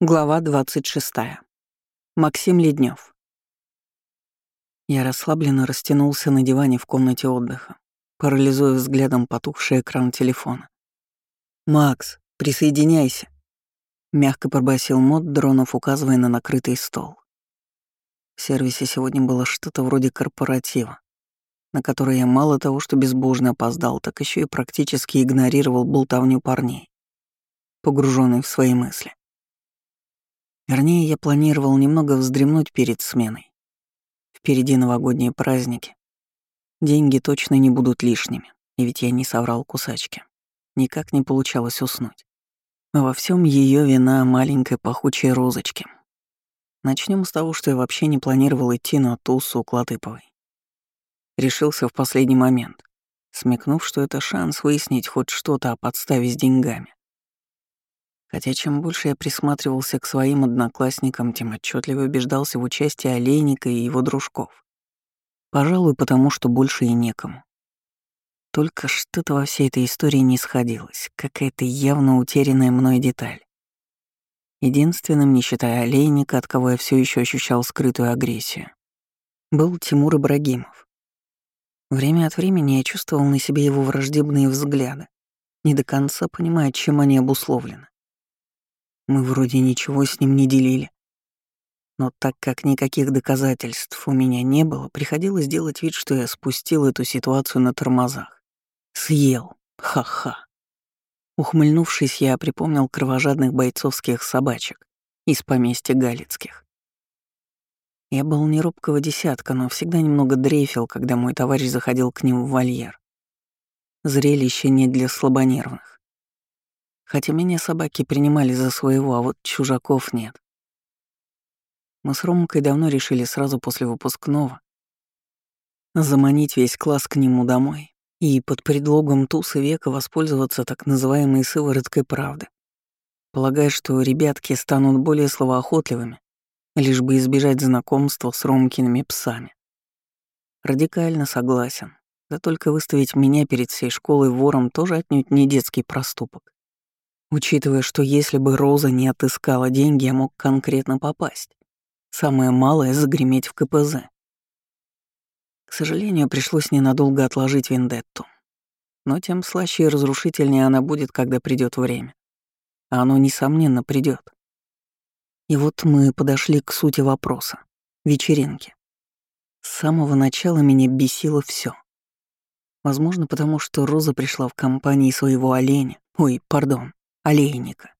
Глава 26. Максим Леднев. Я расслабленно растянулся на диване в комнате отдыха, парализуя взглядом потухший экран телефона. «Макс, присоединяйся!» Мягко пробасил мод дронов, указывая на накрытый стол. В сервисе сегодня было что-то вроде корпоратива, на который я мало того, что безбожно опоздал, так еще и практически игнорировал болтовню парней, погруженный в свои мысли. Вернее, я планировал немного вздремнуть перед сменой. Впереди новогодние праздники. Деньги точно не будут лишними, и ведь я не соврал кусачке. Никак не получалось уснуть. А во всем ее вина маленькой пахучей розочки. Начнем с того, что я вообще не планировал идти на тусу к Латыповой. Решился в последний момент, смекнув, что это шанс выяснить хоть что-то о подставе с деньгами. Хотя чем больше я присматривался к своим одноклассникам, тем отчетливо убеждался в участии Олейника и его дружков. Пожалуй, потому что больше и некому. Только что-то во всей этой истории не сходилось, какая-то явно утерянная мной деталь. Единственным, не считая Олейника, от кого я все еще ощущал скрытую агрессию, был Тимур Ибрагимов. Время от времени я чувствовал на себе его враждебные взгляды, не до конца понимая, чем они обусловлены. Мы вроде ничего с ним не делили. Но так как никаких доказательств у меня не было, приходилось делать вид, что я спустил эту ситуацию на тормозах. Съел. Ха-ха. Ухмыльнувшись, я припомнил кровожадных бойцовских собачек из поместья Галицких. Я был не робкого десятка, но всегда немного дрейфил, когда мой товарищ заходил к ним в вольер. Зрелище не для слабонервных. Хотя меня собаки принимали за своего, а вот чужаков нет. Мы с Ромкой давно решили сразу после выпускного заманить весь класс к нему домой и под предлогом тусы века воспользоваться так называемой сывороткой правды, полагая, что ребятки станут более словоохотливыми, лишь бы избежать знакомства с Ромкиными псами. Радикально согласен, да только выставить меня перед всей школой вором тоже отнюдь не детский проступок. Учитывая, что если бы Роза не отыскала деньги, я мог конкретно попасть. Самое малое — загреметь в КПЗ. К сожалению, пришлось ненадолго отложить вендетту. Но тем слаще и разрушительнее она будет, когда придет время. А оно, несомненно, придет. И вот мы подошли к сути вопроса — вечеринки. С самого начала меня бесило все. Возможно, потому что Роза пришла в компании своего оленя, ой, пардон, олейника.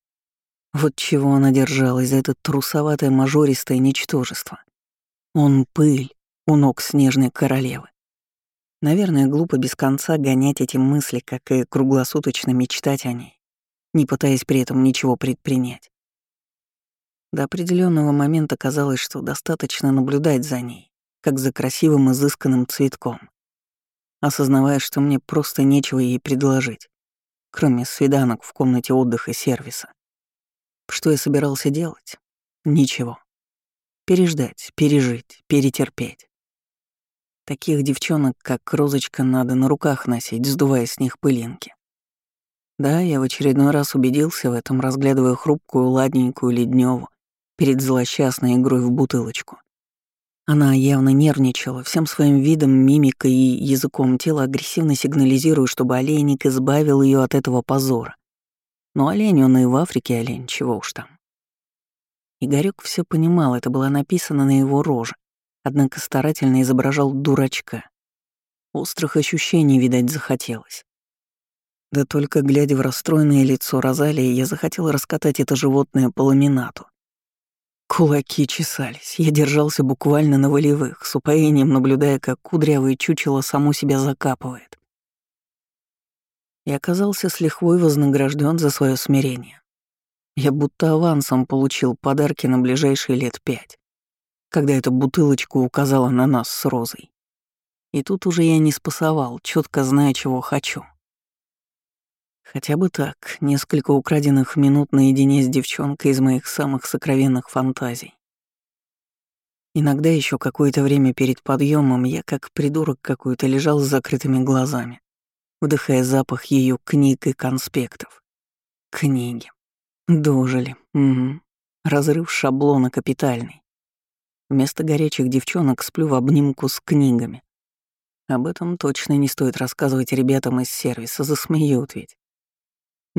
Вот чего она держалась за это трусоватое мажористое ничтожество. Он пыль у ног снежной королевы. Наверное, глупо без конца гонять эти мысли, как и круглосуточно мечтать о ней, не пытаясь при этом ничего предпринять. До определенного момента казалось, что достаточно наблюдать за ней, как за красивым изысканным цветком, осознавая, что мне просто нечего ей предложить кроме свиданок в комнате отдыха сервиса. Что я собирался делать? Ничего. Переждать, пережить, перетерпеть. Таких девчонок, как Розочка, надо на руках носить, сдувая с них пылинки. Да, я в очередной раз убедился в этом, разглядывая хрупкую, ладненькую Ледневу перед злосчастной игрой в бутылочку. Она явно нервничала, всем своим видом, мимикой и языком тела агрессивно сигнализируя, чтобы олейник избавил ее от этого позора. Но олень, он и в Африке олень, чего уж там. Игорёк все понимал, это было написано на его роже, однако старательно изображал дурачка. Острых ощущений, видать, захотелось. Да только глядя в расстроенное лицо Розалии, я захотел раскатать это животное по ламинату. Кулаки чесались. Я держался буквально на волевых, с упоением наблюдая, как кудрявое чучело само себя закапывает. И оказался с лихвой вознагражден за свое смирение. Я будто авансом получил подарки на ближайшие лет пять, когда эта бутылочка указала на нас с Розой. И тут уже я не спасовал, четко зная, чего хочу. Хотя бы так, несколько украденных минут наедине с девчонкой из моих самых сокровенных фантазий. Иногда еще какое-то время перед подъемом я, как придурок какой-то, лежал с закрытыми глазами, вдыхая запах ее книг и конспектов. Книги. Дожили. Угу. Разрыв шаблона капитальный. Вместо горячих девчонок сплю в обнимку с книгами. Об этом точно не стоит рассказывать ребятам из сервиса, засмеют ведь.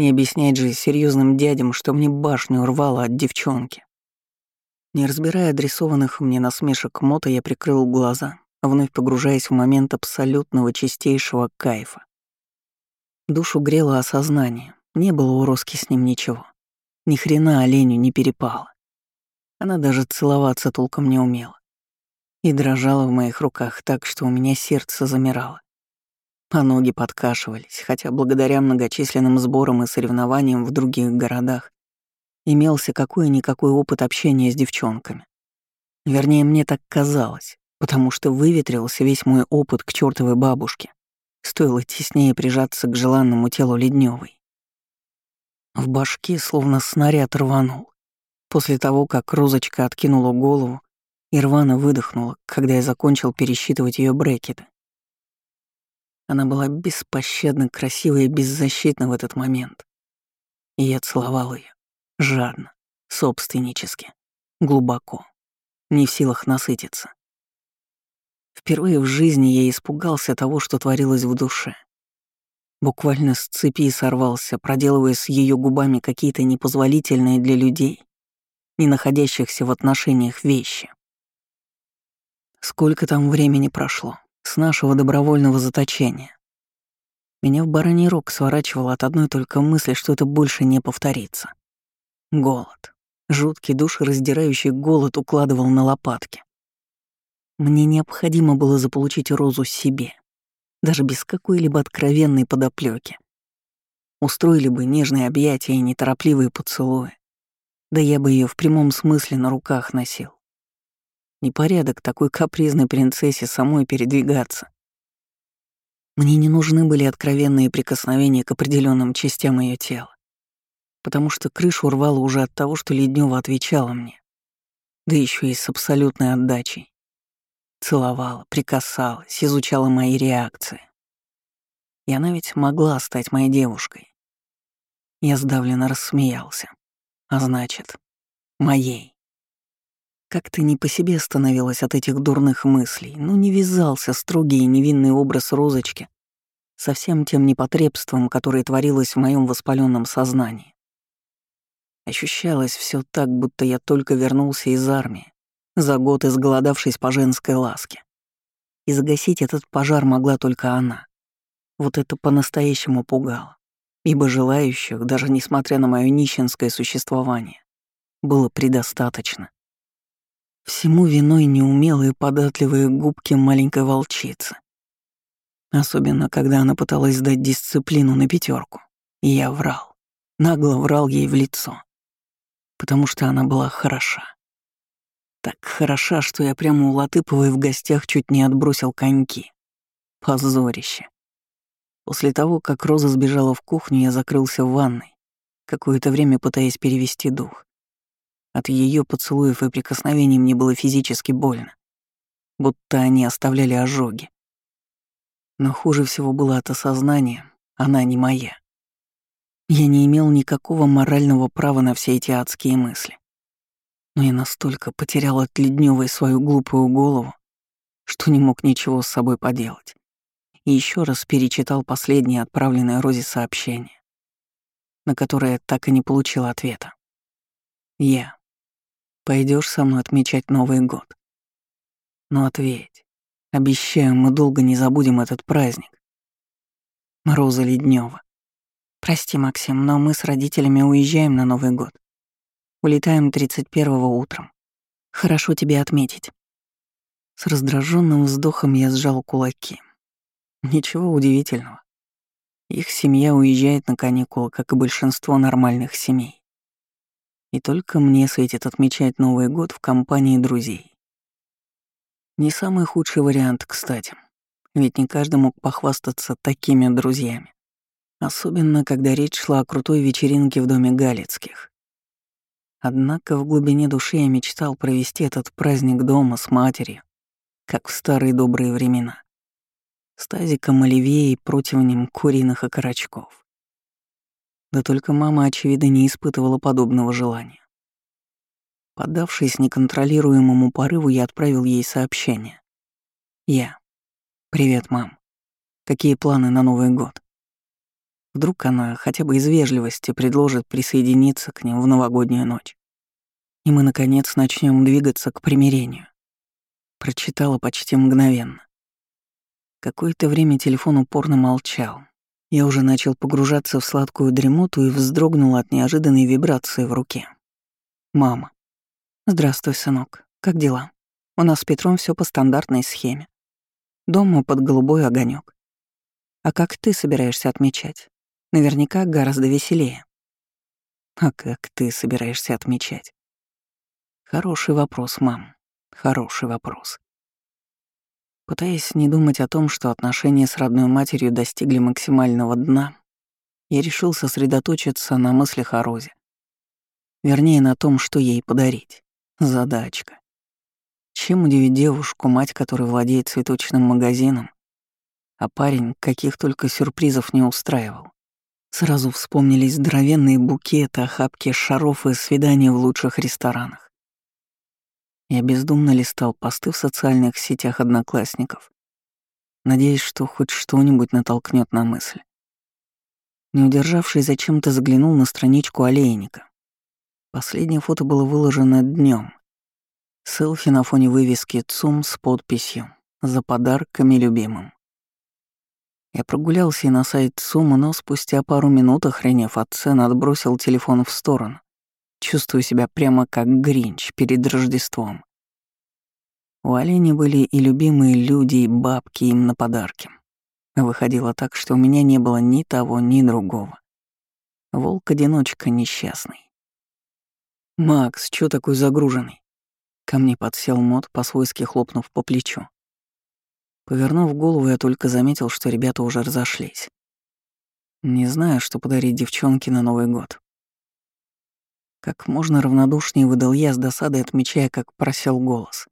Не объяснять же серьезным дядям, что мне башню рвало от девчонки. Не разбирая адресованных мне насмешек мота, я прикрыл глаза, вновь погружаясь в момент абсолютного чистейшего кайфа. Душу грело осознание, не было у Роски с ним ничего. Ни хрена оленю не перепало. Она даже целоваться толком не умела. И дрожала в моих руках так, что у меня сердце замирало. А ноги подкашивались, хотя благодаря многочисленным сборам и соревнованиям в других городах имелся какой-никакой опыт общения с девчонками. Вернее, мне так казалось, потому что выветрился весь мой опыт к чертовой бабушке. Стоило теснее прижаться к желанному телу Ледневой. В башке словно снаряд рванул. После того, как Розочка откинула голову и рвано выдохнула, когда я закончил пересчитывать ее брекеты. Она была беспощадно красива и беззащитна в этот момент. И я целовал ее жадно, собственнически, глубоко, не в силах насытиться. Впервые в жизни я испугался того, что творилось в душе. Буквально с цепи сорвался, проделывая с ее губами какие-то непозволительные для людей, не находящихся в отношениях вещи. Сколько там времени прошло с нашего добровольного заточения? Меня в бараний рог сворачивало от одной только мысли, что это больше не повторится. Голод. Жуткий душераздирающий голод укладывал на лопатки. Мне необходимо было заполучить розу себе, даже без какой-либо откровенной подоплеки. Устроили бы нежные объятия и неторопливые поцелуи. Да я бы ее в прямом смысле на руках носил. Непорядок такой капризной принцессе самой передвигаться. Мне не нужны были откровенные прикосновения к определенным частям ее тела, потому что крышу рвало уже от того, что Леднева отвечала мне, да еще и с абсолютной отдачей. Целовала, прикасалась, изучала мои реакции. И она ведь могла стать моей девушкой. Я сдавленно рассмеялся. А значит, моей. Как-то не по себе становилось от этих дурных мыслей, но не вязался строгий и невинный образ розочки со всем тем непотребством, которое творилось в моем воспаленном сознании. Ощущалось все так, будто я только вернулся из армии, за год изголодавшись по женской ласке. И загасить этот пожар могла только она. Вот это по-настоящему пугало, ибо желающих, даже несмотря на мое нищенское существование, было предостаточно. Всему виной неумелые податливые губки маленькой волчицы. Особенно, когда она пыталась сдать дисциплину на пятерку. И я врал. Нагло врал ей в лицо. Потому что она была хороша. Так хороша, что я прямо у Латыповой в гостях чуть не отбросил коньки. Позорище. После того, как Роза сбежала в кухню, я закрылся в ванной, какое-то время пытаясь перевести дух. От ее поцелуев и прикосновений мне было физически больно, будто они оставляли ожоги. Но хуже всего было от осознания, она не моя. Я не имел никакого морального права на все эти адские мысли. Но я настолько потерял от Ледневой свою глупую голову, что не мог ничего с собой поделать. И еще раз перечитал последнее отправленное Розе сообщение, на которое так и не получил ответа. Я Пойдешь со мной отмечать Новый год? Ну ответь. Обещаю, мы долго не забудем этот праздник. Роза Леднева. Прости, Максим, но мы с родителями уезжаем на Новый год. Улетаем 31-го утром. Хорошо тебе отметить. С раздраженным вздохом я сжал кулаки. Ничего удивительного. Их семья уезжает на каникулы, как и большинство нормальных семей. И только мне светит отмечать Новый год в компании друзей. Не самый худший вариант, кстати. Ведь не каждый мог похвастаться такими друзьями. Особенно, когда речь шла о крутой вечеринке в доме Галицких. Однако в глубине души я мечтал провести этот праздник дома с матерью, как в старые добрые времена. С тазиком оливье и противнем куриных окорочков. Да только мама, очевидно, не испытывала подобного желания. Поддавшись неконтролируемому порыву, я отправил ей сообщение. Я. «Привет, мам. Какие планы на Новый год?» Вдруг она хотя бы из вежливости предложит присоединиться к ним в новогоднюю ночь. И мы, наконец, начнем двигаться к примирению. Прочитала почти мгновенно. Какое-то время телефон упорно молчал. Я уже начал погружаться в сладкую дремоту и вздрогнул от неожиданной вибрации в руке. Мама. «Здравствуй, сынок. Как дела? У нас с Петром все по стандартной схеме. Дома под голубой огонек. А как ты собираешься отмечать? Наверняка гораздо веселее. А как ты собираешься отмечать? Хороший вопрос, мам. Хороший вопрос. Пытаясь не думать о том, что отношения с родной матерью достигли максимального дна, я решил сосредоточиться на мыслях о Розе. Вернее, на том, что ей подарить. Задачка. Чем удивить девушку, мать которой владеет цветочным магазином, а парень каких только сюрпризов не устраивал. Сразу вспомнились здоровенные букеты, охапки шаров и свидания в лучших ресторанах. Я бездумно листал посты в социальных сетях одноклассников, надеясь, что хоть что-нибудь натолкнет на мысль. Не удержавшись, зачем-то заглянул на страничку олейника. Последнее фото было выложено днем. Селфи на фоне вывески ЦУМ с подписью «За подарками любимым». Я прогулялся и на сайт ЦУМа, но спустя пару минут, охренев от отбросил телефон в сторону. Чувствую себя прямо как Гринч перед Рождеством. У оленей были и любимые люди, и бабки им на подарки. Выходило так, что у меня не было ни того, ни другого. Волк-одиночка несчастный. «Макс, чё такой загруженный?» Ко мне подсел мод, по-свойски хлопнув по плечу. Повернув голову, я только заметил, что ребята уже разошлись. Не знаю, что подарить девчонке на Новый год. Как можно равнодушнее выдал я с досадой, отмечая, как просел голос.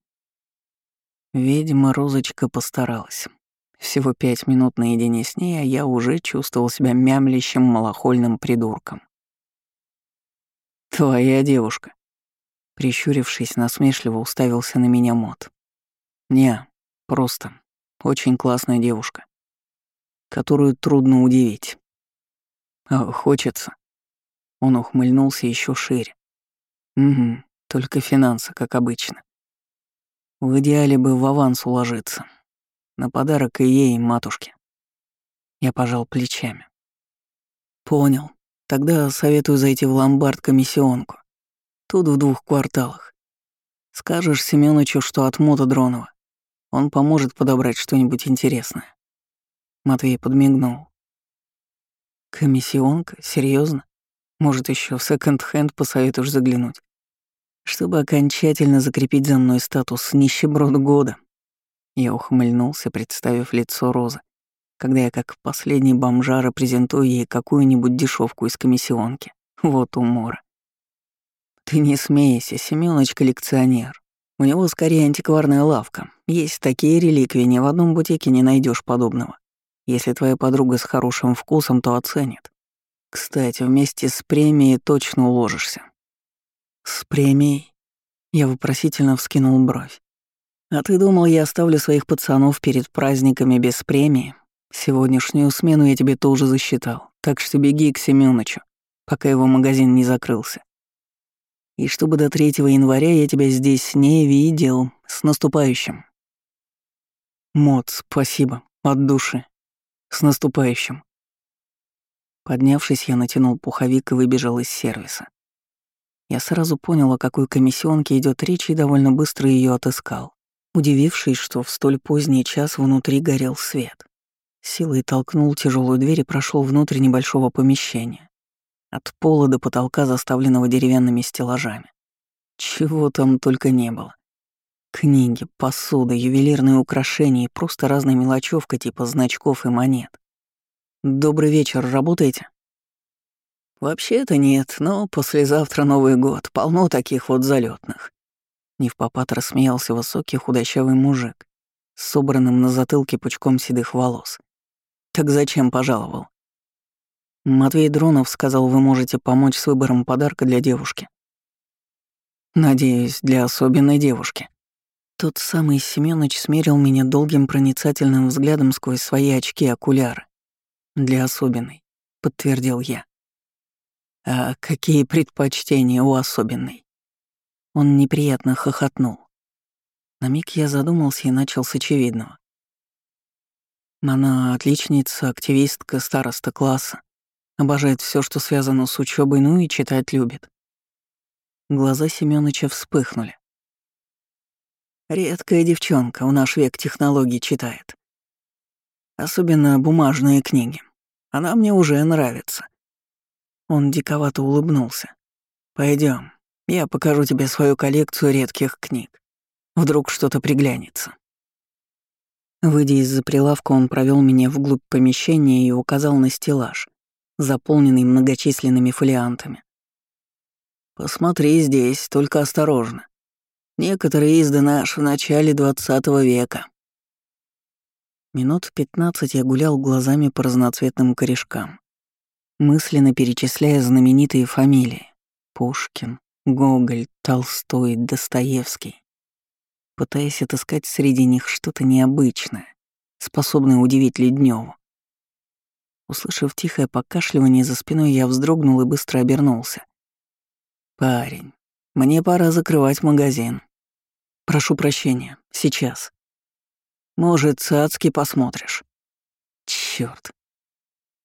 Видимо, Розочка постаралась. Всего пять минут наедине с ней, а я уже чувствовал себя мямлящим малохольным придурком. «Твоя девушка», прищурившись, насмешливо уставился на меня Мот. «Не, просто очень классная девушка, которую трудно удивить. А хочется. Он ухмыльнулся еще шире. Угу, только финансы, как обычно. В идеале бы в аванс уложиться. На подарок и ей, и матушке. Я пожал плечами. Понял. Тогда советую зайти в ломбард-комиссионку. Тут в двух кварталах. Скажешь Семёнычу, что от мота Дронова. Он поможет подобрать что-нибудь интересное. Матвей подмигнул. Комиссионка? Серьезно? Может, еще в секонд-хенд посоветуешь заглянуть? Чтобы окончательно закрепить за мной статус нищеброд года. Я ухмыльнулся, представив лицо Розы, когда я как последний бомжара презентую ей какую-нибудь дешевку из комиссионки. Вот умора. Ты не смейся, Семёныч коллекционер. У него скорее антикварная лавка. Есть такие реликвии, ни в одном бутике не найдешь подобного. Если твоя подруга с хорошим вкусом, то оценит. Кстати, вместе с премией точно уложишься. С премией? Я вопросительно вскинул бровь. А ты думал, я оставлю своих пацанов перед праздниками без премии? Сегодняшнюю смену я тебе тоже засчитал, так что беги к Семёнычу, пока его магазин не закрылся. И чтобы до 3 января я тебя здесь не видел. С наступающим. Мод, спасибо. От души. С наступающим. Поднявшись, я натянул пуховик и выбежал из сервиса. Я сразу понял, о какой комиссионке идет речь, и довольно быстро ее отыскал, удивившись, что в столь поздний час внутри горел свет. Силой толкнул тяжелую дверь и прошел внутрь небольшого помещения. От пола до потолка, заставленного деревянными стеллажами. Чего там только не было. Книги, посуда, ювелирные украшения и просто разная мелочевка типа значков и монет. «Добрый вечер, работаете?» «Вообще-то нет, но послезавтра Новый год, полно таких вот залетных. Не в попад рассмеялся высокий худощавый мужик с собранным на затылке пучком седых волос. «Так зачем пожаловал?» Матвей Дронов сказал, вы можете помочь с выбором подарка для девушки. Надеюсь, для особенной девушки. Тот самый Семёныч смерил меня долгим проницательным взглядом сквозь свои очки-окуляры. Для особенной, подтвердил я. А какие предпочтения у особенной? Он неприятно хохотнул. На миг я задумался и начал с очевидного. Она отличница, активистка, староста класса. Обожает все, что связано с учебой, ну и читать любит. Глаза Семёныча вспыхнули. Редкая девчонка, у наш век технологий читает. Особенно бумажные книги. Она мне уже нравится. Он диковато улыбнулся. Пойдем, я покажу тебе свою коллекцию редких книг. Вдруг что-то приглянется. Выйдя из-за прилавка, он провел меня вглубь помещения и указал на стеллаж, заполненный многочисленными фолиантами. «Посмотри здесь, только осторожно. Некоторые изданы аж в начале двадцатого века». Минут пятнадцать я гулял глазами по разноцветным корешкам, мысленно перечисляя знаменитые фамилии — Пушкин, Гоголь, Толстой, Достоевский пытаясь отыскать среди них что-то необычное, способное удивить Ледневу. Услышав тихое покашливание за спиной, я вздрогнул и быстро обернулся. «Парень, мне пора закрывать магазин. Прошу прощения, сейчас. Может, цацки посмотришь?» Черт!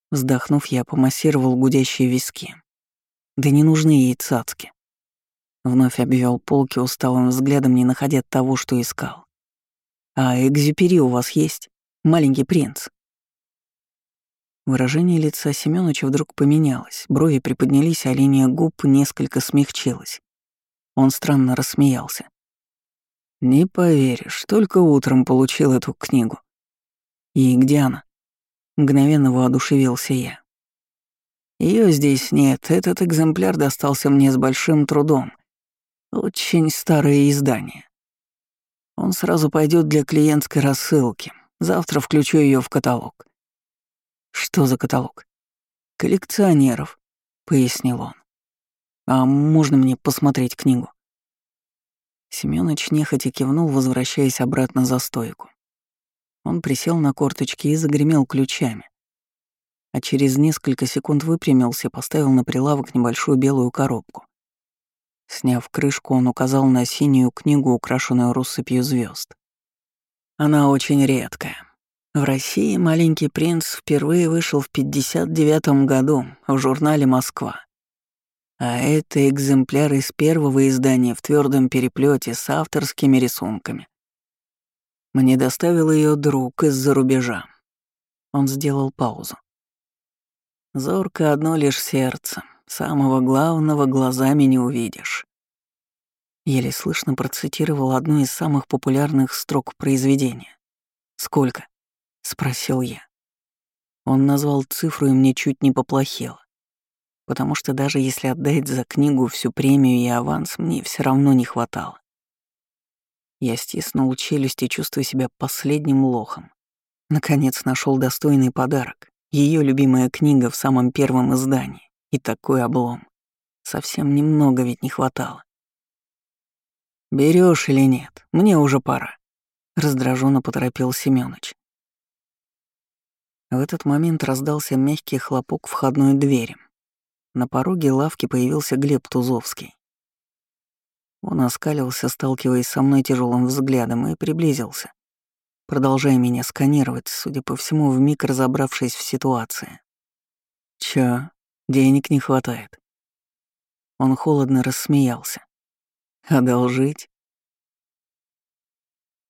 Вздохнув, я помассировал гудящие виски. Да не нужны ей цацки. Вновь обвел полки усталым взглядом, не находя того, что искал. «А экзюпери у вас есть? Маленький принц?» Выражение лица Семёныча вдруг поменялось, брови приподнялись, а линия губ несколько смягчилась. Он странно рассмеялся. «Не поверишь, только утром получил эту книгу». «И где она?» Мгновенно воодушевился я. Ее здесь нет, этот экземпляр достался мне с большим трудом. Очень старое издание. Он сразу пойдет для клиентской рассылки. Завтра включу ее в каталог. Что за каталог? Коллекционеров, пояснил он. А можно мне посмотреть книгу? Семёныч нехотя кивнул, возвращаясь обратно за стойку. Он присел на корточки и загремел ключами. А через несколько секунд выпрямился поставил на прилавок небольшую белую коробку. Сняв крышку, он указал на синюю книгу, украшенную россыпью звезд. Она очень редкая. В России «Маленький принц» впервые вышел в 59 году в журнале «Москва». А это экземпляр из первого издания в твердом переплете с авторскими рисунками. Мне доставил ее друг из-за рубежа. Он сделал паузу. Зорко одно лишь сердце. Самого главного глазами не увидишь. Еле слышно процитировал одну из самых популярных строк произведения. «Сколько?» — спросил я. Он назвал цифру, и мне чуть не поплохело. Потому что даже если отдать за книгу всю премию и аванс, мне все равно не хватало. Я стиснул челюсть и чувствую себя последним лохом. Наконец нашел достойный подарок. Ее любимая книга в самом первом издании. И такой облом. Совсем немного ведь не хватало. Берешь или нет? Мне уже пора. Раздраженно поторопил Семёныч. В этот момент раздался мягкий хлопок входной двери. На пороге лавки появился Глеб Тузовский. Он оскалился, сталкиваясь со мной тяжелым взглядом, и приблизился, продолжая меня сканировать, судя по всему, вмиг разобравшись в ситуации. «Чё, Денег не хватает. Он холодно рассмеялся. Одолжить?